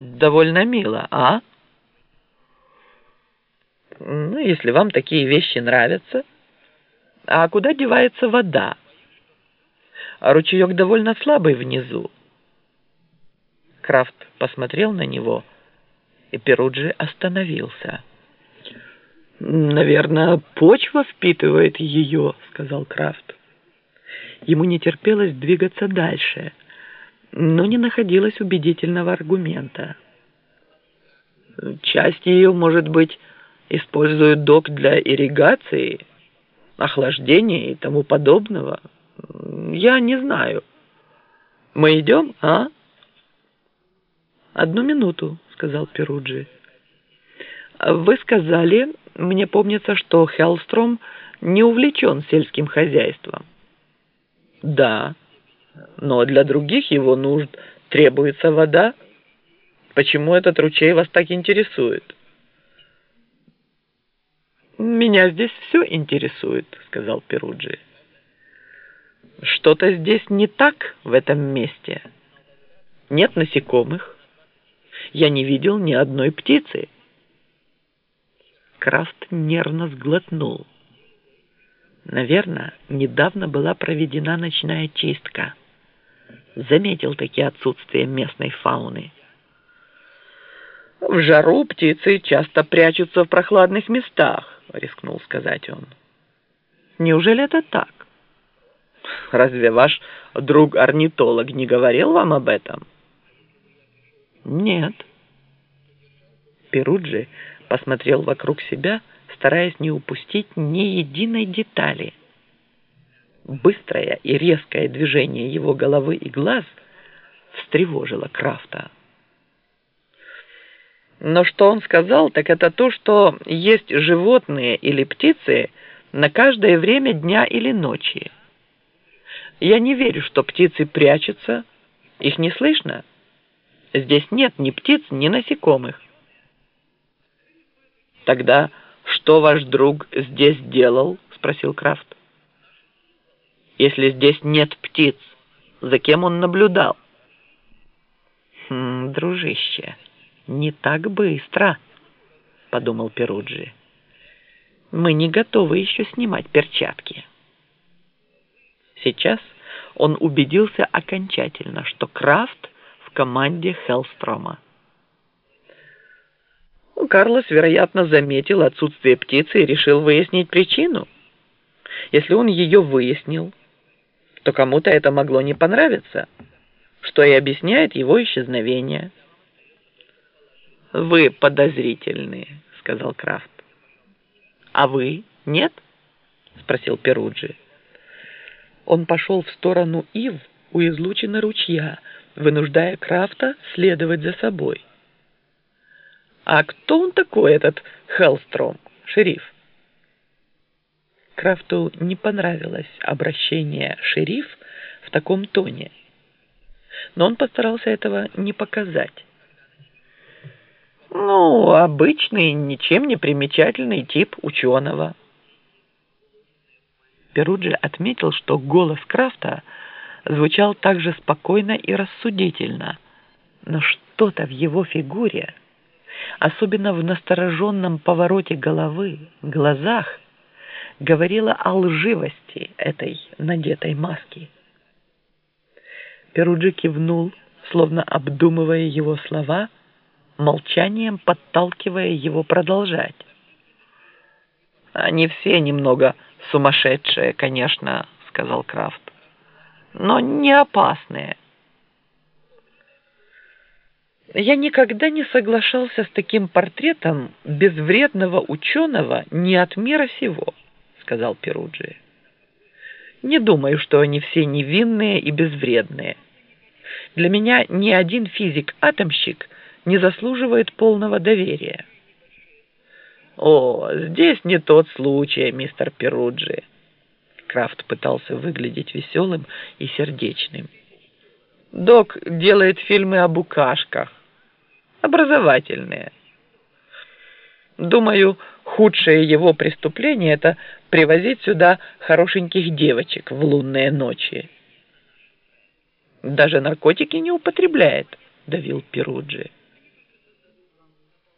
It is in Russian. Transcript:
Довольно мило, а? Ну, если вам такие вещи нравятся. А куда девается вода? А ручеек довольно слабый внизу. Крафт посмотрел на него, и Перуджи остановился. «Наверное, почва впитывает ее», — сказал Крафт. Ему не терпелось двигаться дальше — но не находилось убедительного аргумента. Часть ее, может быть, используют док для ирригации, охлаждения и тому подобного. Я не знаю. Мы идем, а? Одну минуту, сказал Перуджи. Вы сказали, мне помнится, что Хеллстром не увлечен сельским хозяйством. Да но для других его нужд требуется вода. Почему этот ручей вас так интересует? «Меня здесь все интересует», — сказал Перуджи. «Что-то здесь не так в этом месте. Нет насекомых. Я не видел ни одной птицы». Крафт нервно сглотнул. Наверное, недавно была проведена ночная чистка заметил таки отсутствие местной фауны. «В жару птицы часто прячутся в прохладных местах», — рискнул сказать он. «Неужели это так? Разве ваш друг-орнитолог не говорил вам об этом?» «Нет». Перуджи посмотрел вокруг себя, стараясь не упустить ни единой детали — Быстрое и резкое движение его головы и глаз встревожило Крафта. Но что он сказал, так это то, что есть животные или птицы на каждое время дня или ночи. Я не верю, что птицы прячутся. Их не слышно. Здесь нет ни птиц, ни насекомых. Тогда что ваш друг здесь делал? Спросил Крафт если здесь нет птиц? За кем он наблюдал? «Хм, дружище, не так быстро», — подумал Перуджи. «Мы не готовы еще снимать перчатки». Сейчас он убедился окончательно, что Крафт в команде Хеллстрома. Карлос, вероятно, заметил отсутствие птицы и решил выяснить причину. Если он ее выяснил, то кому-то это могло не понравиться, что и объясняет его исчезновение. «Вы подозрительные», — сказал Крафт. «А вы нет?» — спросил Перуджи. Он пошел в сторону Ив у излучины ручья, вынуждая Крафта следовать за собой. «А кто он такой, этот Хеллстром, шериф?» Крафту не понравилось обращение «шериф» в таком тоне, но он постарался этого не показать. Ну, обычный, ничем не примечательный тип ученого. Перуджи отметил, что голос Крафта звучал также спокойно и рассудительно, но что-то в его фигуре, особенно в настороженном повороте головы, глазах, говорила о лживости этой надетой маски. Перуджи кивнул, словно обдумывая его слова, молчанием подталкивая его продолжать. «Они все немного сумасшедшие, конечно», — сказал Крафт, — «но не опасные». Я никогда не соглашался с таким портретом безвредного ученого не от мира сего сказал Перуджи. Не думаю, что они все невинные и безвредные. Для меня ни один физик-атомщик не заслуживает полного доверия. О, здесь не тот случай, мистер Перуджи. Крафт пытался выглядеть веселым и сердечным. Док делает фильмы о букашках. Образовательные. Думаю, худшее его преступление – это привозить сюда хорошеньких девочек в лунные ночи. Даже наркотики не употребляет, давил Перуджи.